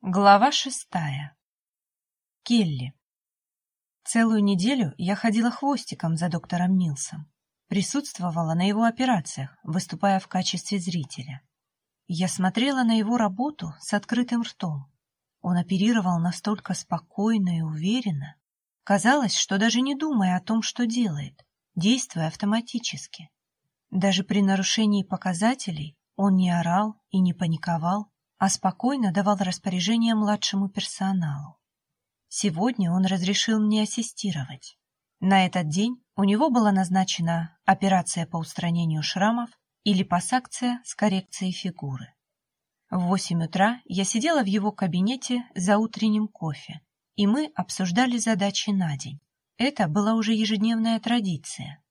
Глава шестая. Келли. Целую неделю я ходила хвостиком за доктором Милсом. Присутствовала на его операциях, выступая в качестве зрителя. Я смотрела на его работу с открытым ртом. Он оперировал настолько спокойно и уверенно. Казалось, что даже не думая о том, что делает, действуя автоматически. Даже при нарушении показателей он не орал и не паниковал, а спокойно давал распоряжение младшему персоналу. Сегодня он разрешил мне ассистировать. На этот день у него была назначена операция по устранению шрамов или пассакция с коррекцией фигуры. В восемь утра я сидела в его кабинете за утренним кофе, и мы обсуждали задачи на день. Это была уже ежедневная традиция.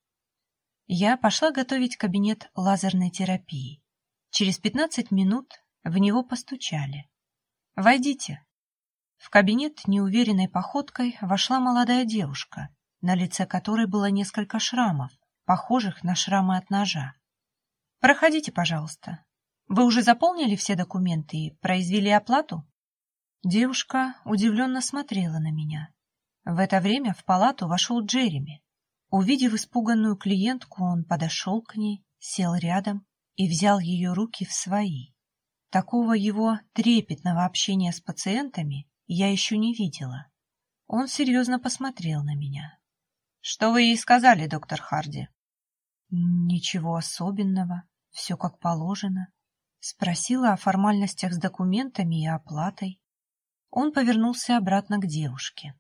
Я пошла готовить кабинет лазерной терапии. Через 15 минут в него постучали. «Войдите». В кабинет неуверенной походкой вошла молодая девушка, на лице которой было несколько шрамов, похожих на шрамы от ножа. «Проходите, пожалуйста. Вы уже заполнили все документы и произвели оплату?» Девушка удивленно смотрела на меня. В это время в палату вошел Джереми. Увидев испуганную клиентку, он подошел к ней, сел рядом и взял ее руки в свои. Такого его трепетного общения с пациентами я еще не видела. Он серьезно посмотрел на меня. «Что вы ей сказали, доктор Харди?» «Ничего особенного, все как положено». Спросила о формальностях с документами и оплатой. Он повернулся обратно к девушке.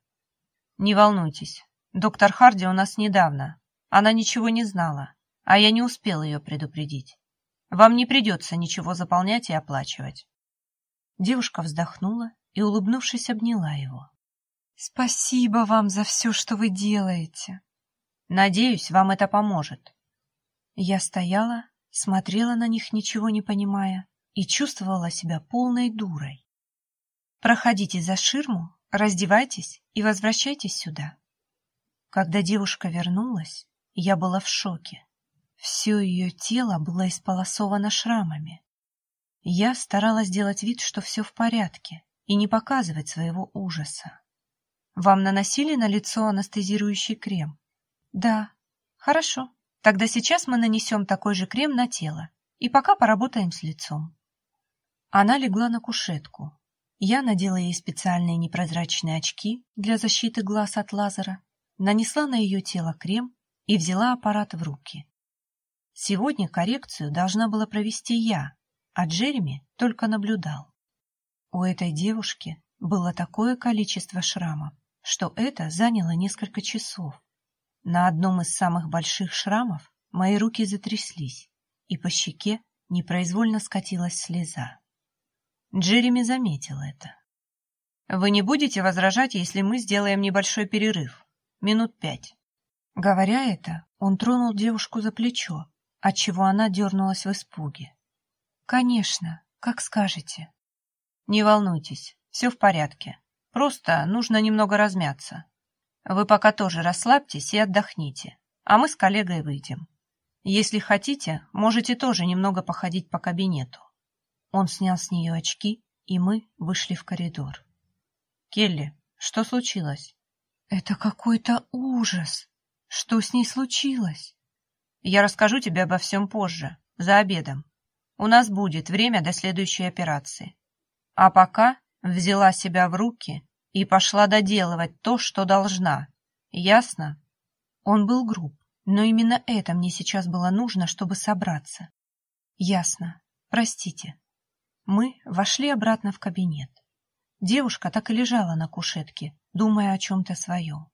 «Не волнуйтесь, доктор Харди у нас недавно. Она ничего не знала, а я не успел ее предупредить. Вам не придется ничего заполнять и оплачивать. Девушка вздохнула и, улыбнувшись, обняла его. «Спасибо вам за все, что вы делаете. Надеюсь, вам это поможет». Я стояла, смотрела на них, ничего не понимая, и чувствовала себя полной дурой. «Проходите за ширму, раздевайтесь и возвращайтесь сюда». Когда девушка вернулась, я была в шоке. Все ее тело было исполосовано шрамами. Я старалась сделать вид, что все в порядке, и не показывать своего ужаса. Вам наносили на лицо анестезирующий крем? Да. Хорошо. Тогда сейчас мы нанесем такой же крем на тело, и пока поработаем с лицом. Она легла на кушетку. Я надела ей специальные непрозрачные очки для защиты глаз от лазера, нанесла на ее тело крем и взяла аппарат в руки. Сегодня коррекцию должна была провести я, а Джереми только наблюдал. У этой девушки было такое количество шрамов, что это заняло несколько часов. На одном из самых больших шрамов мои руки затряслись, и по щеке непроизвольно скатилась слеза. Джереми заметил это. «Вы не будете возражать, если мы сделаем небольшой перерыв? Минут пять». Говоря это, он тронул девушку за плечо, отчего она дернулась в испуге. «Конечно, как скажете». «Не волнуйтесь, все в порядке. Просто нужно немного размяться. Вы пока тоже расслабьтесь и отдохните, а мы с коллегой выйдем. Если хотите, можете тоже немного походить по кабинету». Он снял с нее очки, и мы вышли в коридор. «Келли, что случилось?» «Это какой-то ужас! Что с ней случилось?» Я расскажу тебе обо всем позже, за обедом. У нас будет время до следующей операции. А пока взяла себя в руки и пошла доделывать то, что должна. Ясно? Он был груб, но именно это мне сейчас было нужно, чтобы собраться. Ясно. Простите. Мы вошли обратно в кабинет. Девушка так и лежала на кушетке, думая о чем-то своем.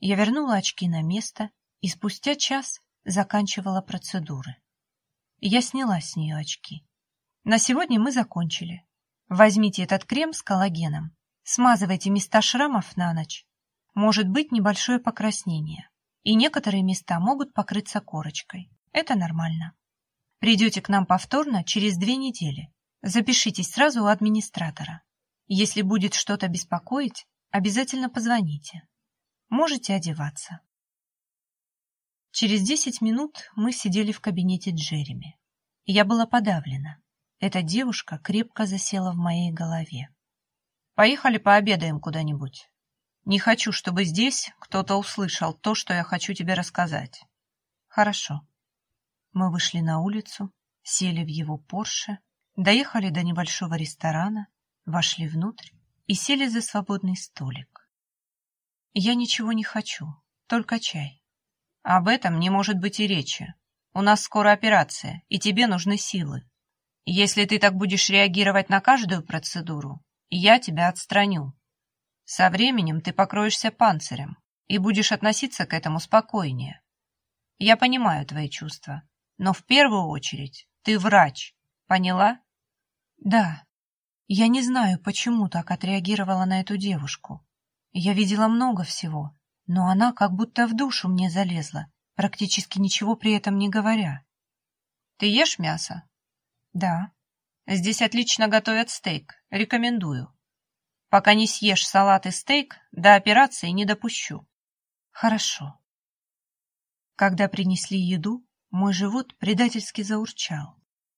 Я вернула очки на место, и спустя час заканчивала процедуры. Я сняла с нее очки. На сегодня мы закончили. Возьмите этот крем с коллагеном, смазывайте места шрамов на ночь. Может быть небольшое покраснение, и некоторые места могут покрыться корочкой. Это нормально. Придете к нам повторно через две недели. Запишитесь сразу у администратора. Если будет что-то беспокоить, обязательно позвоните. Можете одеваться. Через десять минут мы сидели в кабинете Джереми. Я была подавлена. Эта девушка крепко засела в моей голове. Поехали пообедаем куда-нибудь. Не хочу, чтобы здесь кто-то услышал то, что я хочу тебе рассказать. Хорошо. Мы вышли на улицу, сели в его Порше, доехали до небольшого ресторана, вошли внутрь и сели за свободный столик. Я ничего не хочу, только чай. Об этом не может быть и речи. У нас скоро операция, и тебе нужны силы. Если ты так будешь реагировать на каждую процедуру, я тебя отстраню. Со временем ты покроешься панцирем и будешь относиться к этому спокойнее. Я понимаю твои чувства, но в первую очередь ты врач, поняла? Да. Я не знаю, почему так отреагировала на эту девушку. Я видела много всего, но она как будто в душу мне залезла, практически ничего при этом не говоря. Ты ешь мясо? Да. Здесь отлично готовят стейк, рекомендую. Пока не съешь салат и стейк, до операции не допущу. Хорошо. Когда принесли еду, мой живот предательски заурчал.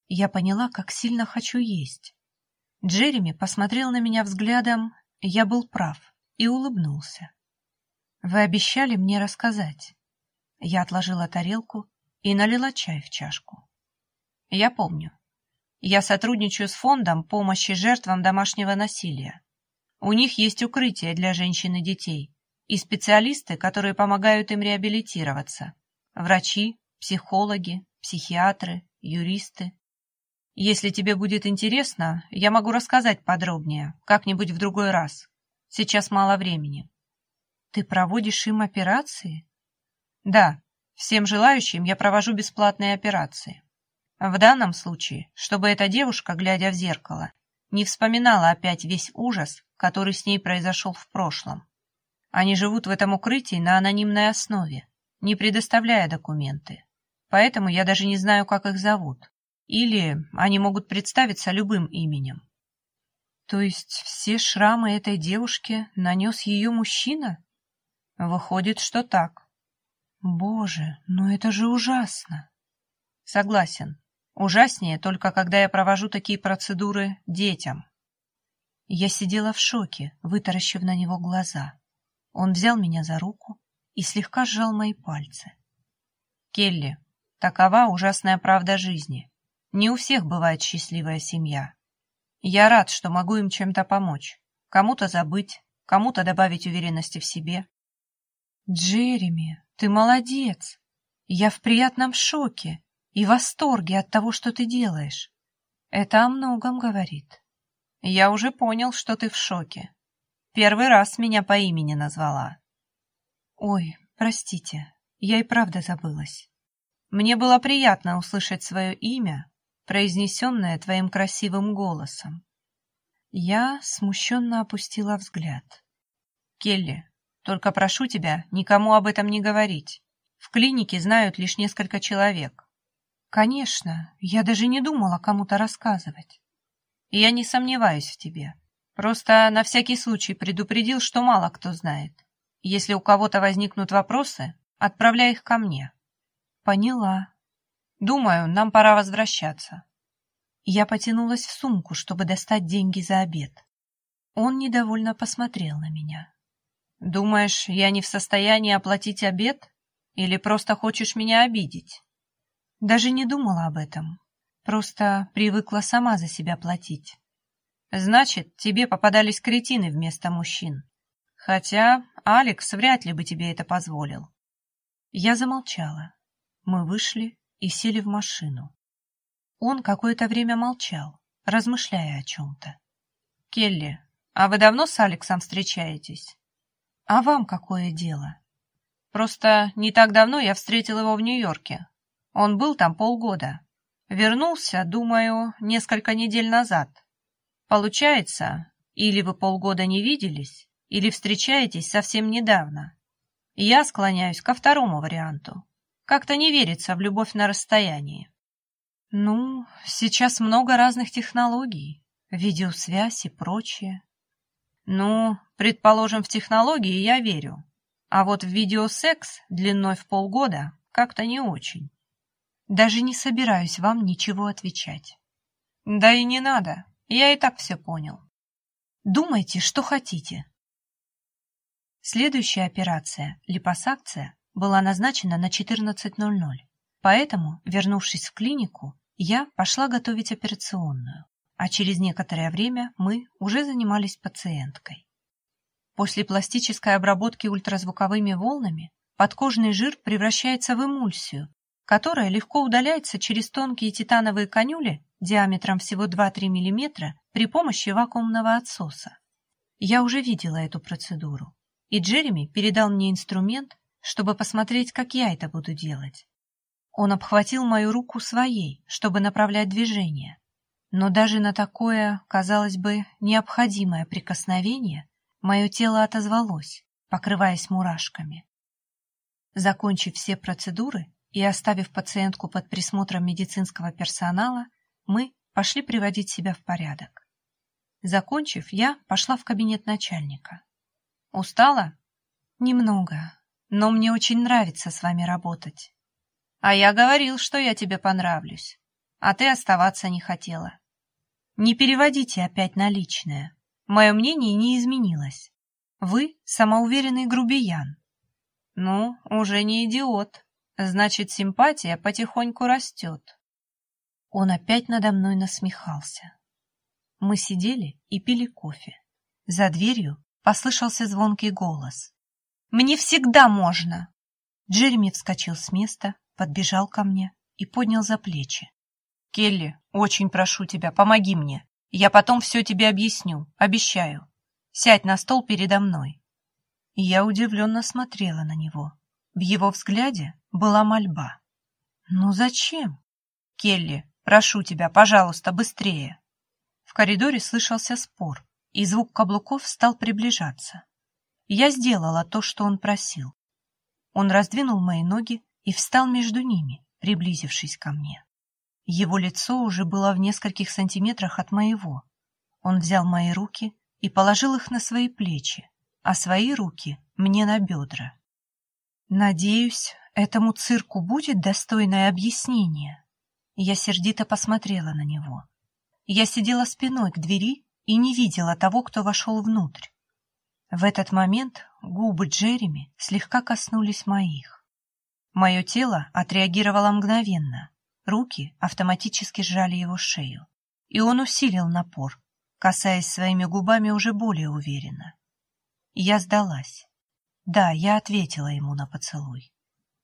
Я поняла, как сильно хочу есть. Джереми посмотрел на меня взглядом, я был прав, и улыбнулся. «Вы обещали мне рассказать». Я отложила тарелку и налила чай в чашку. «Я помню. Я сотрудничаю с фондом помощи жертвам домашнего насилия. У них есть укрытие для женщин и детей и специалисты, которые помогают им реабилитироваться. Врачи, психологи, психиатры, юристы. Если тебе будет интересно, я могу рассказать подробнее, как-нибудь в другой раз. Сейчас мало времени. Ты проводишь им операции? Да, всем желающим я провожу бесплатные операции. В данном случае, чтобы эта девушка, глядя в зеркало, не вспоминала опять весь ужас, который с ней произошел в прошлом. Они живут в этом укрытии на анонимной основе, не предоставляя документы. Поэтому я даже не знаю, как их зовут. Или они могут представиться любым именем. То есть все шрамы этой девушки нанес ее мужчина? Выходит, что так. Боже, ну это же ужасно. Согласен. Ужаснее только когда я провожу такие процедуры детям. Я сидела в шоке, вытаращив на него глаза. Он взял меня за руку и слегка сжал мои пальцы. «Келли, такова ужасная правда жизни. Не у всех бывает счастливая семья. Я рад, что могу им чем-то помочь. Кому-то забыть, кому-то добавить уверенности в себе». «Джереми, ты молодец! Я в приятном шоке и восторге от того, что ты делаешь. Это о многом говорит». Я уже понял, что ты в шоке. Первый раз меня по имени назвала. Ой, простите, я и правда забылась. Мне было приятно услышать свое имя, произнесенное твоим красивым голосом. Я смущенно опустила взгляд. Келли, только прошу тебя никому об этом не говорить. В клинике знают лишь несколько человек. Конечно, я даже не думала кому-то рассказывать. Я не сомневаюсь в тебе. Просто на всякий случай предупредил, что мало кто знает. Если у кого-то возникнут вопросы, отправляй их ко мне. Поняла. Думаю, нам пора возвращаться. Я потянулась в сумку, чтобы достать деньги за обед. Он недовольно посмотрел на меня. Думаешь, я не в состоянии оплатить обед? Или просто хочешь меня обидеть? Даже не думала об этом. Просто привыкла сама за себя платить. Значит, тебе попадались кретины вместо мужчин. Хотя Алекс вряд ли бы тебе это позволил. Я замолчала. Мы вышли и сели в машину. Он какое-то время молчал, размышляя о чем-то. «Келли, а вы давно с Алексом встречаетесь?» «А вам какое дело?» «Просто не так давно я встретил его в Нью-Йорке. Он был там полгода. Вернулся, думаю, несколько недель назад. Получается, или вы полгода не виделись, или встречаетесь совсем недавно. Я склоняюсь ко второму варианту. Как-то не верится в любовь на расстоянии. Ну, сейчас много разных технологий, видеосвязь и прочее. Ну, предположим, в технологии я верю. А вот в видеосекс длиной в полгода как-то не очень. Даже не собираюсь вам ничего отвечать. Да и не надо, я и так все понял. Думайте, что хотите. Следующая операция, липосакция, была назначена на 14.00. Поэтому, вернувшись в клинику, я пошла готовить операционную, а через некоторое время мы уже занимались пациенткой. После пластической обработки ультразвуковыми волнами подкожный жир превращается в эмульсию, которая легко удаляется через тонкие титановые канюли диаметром всего 2-3 мм при помощи вакуумного отсоса. Я уже видела эту процедуру, и Джереми передал мне инструмент, чтобы посмотреть, как я это буду делать. Он обхватил мою руку своей, чтобы направлять движение, но даже на такое, казалось бы, необходимое прикосновение мое тело отозвалось, покрываясь мурашками. Закончив все процедуры и оставив пациентку под присмотром медицинского персонала, мы пошли приводить себя в порядок. Закончив, я пошла в кабинет начальника. «Устала?» «Немного, но мне очень нравится с вами работать». «А я говорил, что я тебе понравлюсь, а ты оставаться не хотела». «Не переводите опять на личное. Мое мнение не изменилось. Вы самоуверенный грубиян, ну, уже не идиот. Значит, симпатия потихоньку растет. Он опять надо мной насмехался. Мы сидели и пили кофе. За дверью послышался звонкий голос. «Мне всегда можно!» Джереми вскочил с места, подбежал ко мне и поднял за плечи. «Келли, очень прошу тебя, помоги мне. Я потом все тебе объясню, обещаю. Сядь на стол передо мной». Я удивленно смотрела на него. В его взгляде была мольба. «Ну зачем?» «Келли, прошу тебя, пожалуйста, быстрее!» В коридоре слышался спор, и звук каблуков стал приближаться. Я сделала то, что он просил. Он раздвинул мои ноги и встал между ними, приблизившись ко мне. Его лицо уже было в нескольких сантиметрах от моего. Он взял мои руки и положил их на свои плечи, а свои руки мне на бедра. Надеюсь, этому цирку будет достойное объяснение. Я сердито посмотрела на него. Я сидела спиной к двери и не видела того, кто вошел внутрь. В этот момент губы Джереми слегка коснулись моих. Мое тело отреагировало мгновенно. Руки автоматически сжали его шею. И он усилил напор, касаясь своими губами уже более уверенно. Я сдалась. Да, я ответила ему на поцелуй.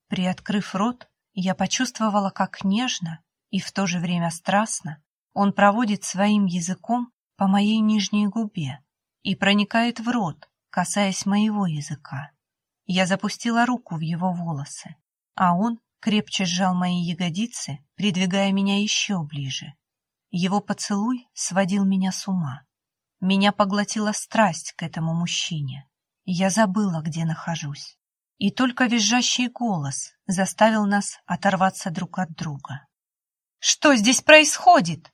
Приоткрыв рот, я почувствовала, как нежно и в то же время страстно он проводит своим языком по моей нижней губе и проникает в рот, касаясь моего языка. Я запустила руку в его волосы, а он крепче сжал мои ягодицы, придвигая меня еще ближе. Его поцелуй сводил меня с ума. Меня поглотила страсть к этому мужчине. Я забыла, где нахожусь. И только визжащий голос заставил нас оторваться друг от друга. «Что здесь происходит?»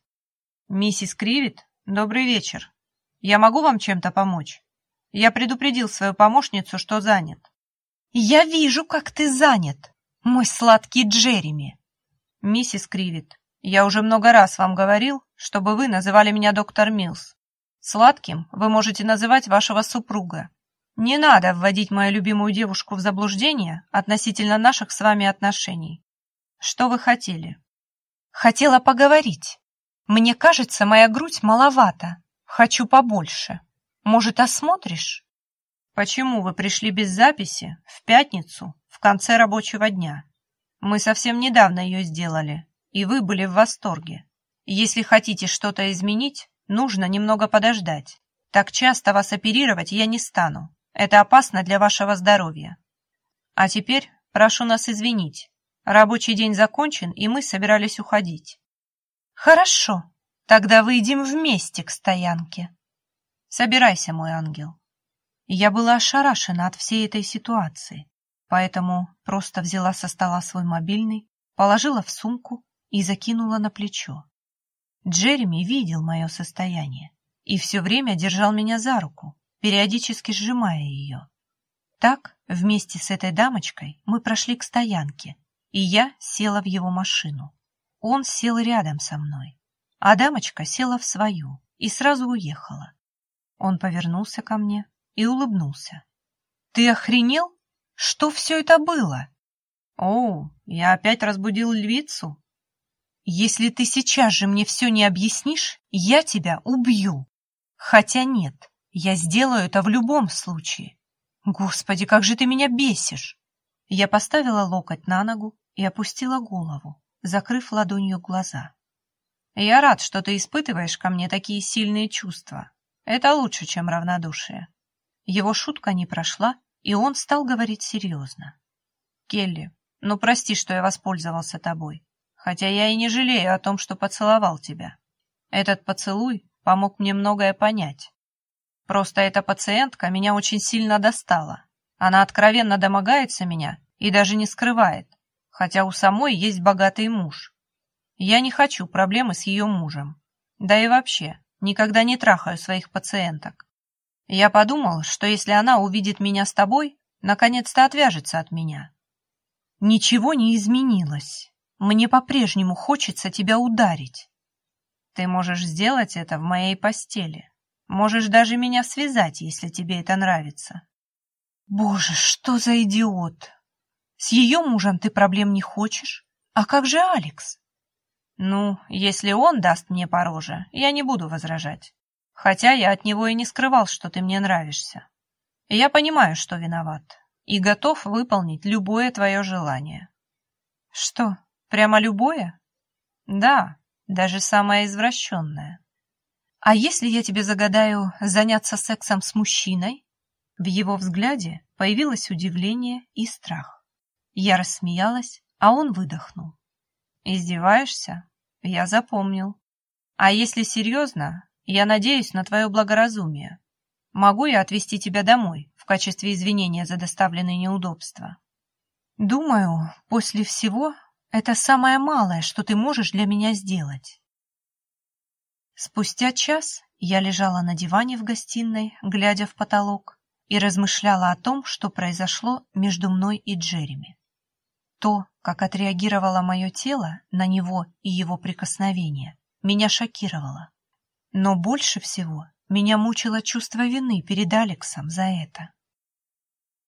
«Миссис Кривит, добрый вечер. Я могу вам чем-то помочь? Я предупредил свою помощницу, что занят». «Я вижу, как ты занят, мой сладкий Джереми!» «Миссис Кривит, я уже много раз вам говорил, чтобы вы называли меня доктор Милс. Сладким вы можете называть вашего супруга. Не надо вводить мою любимую девушку в заблуждение относительно наших с вами отношений. Что вы хотели? Хотела поговорить. Мне кажется, моя грудь маловата. Хочу побольше. Может, осмотришь? Почему вы пришли без записи в пятницу в конце рабочего дня? Мы совсем недавно ее сделали, и вы были в восторге. Если хотите что-то изменить, Нужно немного подождать. Так часто вас оперировать я не стану. Это опасно для вашего здоровья. А теперь прошу нас извинить. Рабочий день закончен, и мы собирались уходить. Хорошо, тогда выйдем вместе к стоянке. Собирайся, мой ангел. Я была ошарашена от всей этой ситуации, поэтому просто взяла со стола свой мобильный, положила в сумку и закинула на плечо. Джереми видел мое состояние и все время держал меня за руку, периодически сжимая ее. Так, вместе с этой дамочкой мы прошли к стоянке, и я села в его машину. Он сел рядом со мной, а дамочка села в свою и сразу уехала. Он повернулся ко мне и улыбнулся. «Ты охренел? Что все это было?» «О, я опять разбудил львицу?» «Если ты сейчас же мне все не объяснишь, я тебя убью. Хотя нет, я сделаю это в любом случае. Господи, как же ты меня бесишь!» Я поставила локоть на ногу и опустила голову, закрыв ладонью глаза. «Я рад, что ты испытываешь ко мне такие сильные чувства. Это лучше, чем равнодушие». Его шутка не прошла, и он стал говорить серьезно. «Келли, ну прости, что я воспользовался тобой, хотя я и не жалею о том, что поцеловал тебя. Этот поцелуй помог мне многое понять. Просто эта пациентка меня очень сильно достала. Она откровенно домогается меня и даже не скрывает, хотя у самой есть богатый муж. Я не хочу проблемы с ее мужем. Да и вообще, никогда не трахаю своих пациенток. Я подумал, что если она увидит меня с тобой, наконец-то отвяжется от меня. Ничего не изменилось. Мне по-прежнему хочется тебя ударить. Ты можешь сделать это в моей постели. Можешь даже меня связать, если тебе это нравится. Боже, что за идиот! С ее мужем ты проблем не хочешь? А как же Алекс? Ну, если он даст мне по роже, я не буду возражать. Хотя я от него и не скрывал, что ты мне нравишься. Я понимаю, что виноват и готов выполнить любое твое желание. Что, прямо любое? Да, даже самое извращенное. А если я тебе загадаю заняться сексом с мужчиной? В его взгляде появилось удивление и страх. Я рассмеялась, а он выдохнул. Издеваешься? Я запомнил. А если серьезно, я надеюсь на твое благоразумие. Могу я отвезти тебя домой в качестве извинения за доставленные неудобства? Думаю, после всего это самое малое, что ты можешь для меня сделать. Спустя час я лежала на диване в гостиной, глядя в потолок, и размышляла о том, что произошло между мной и Джереми. То, как отреагировало мое тело на него и его прикосновение, меня шокировало. Но больше всего меня мучило чувство вины перед Алексом за это.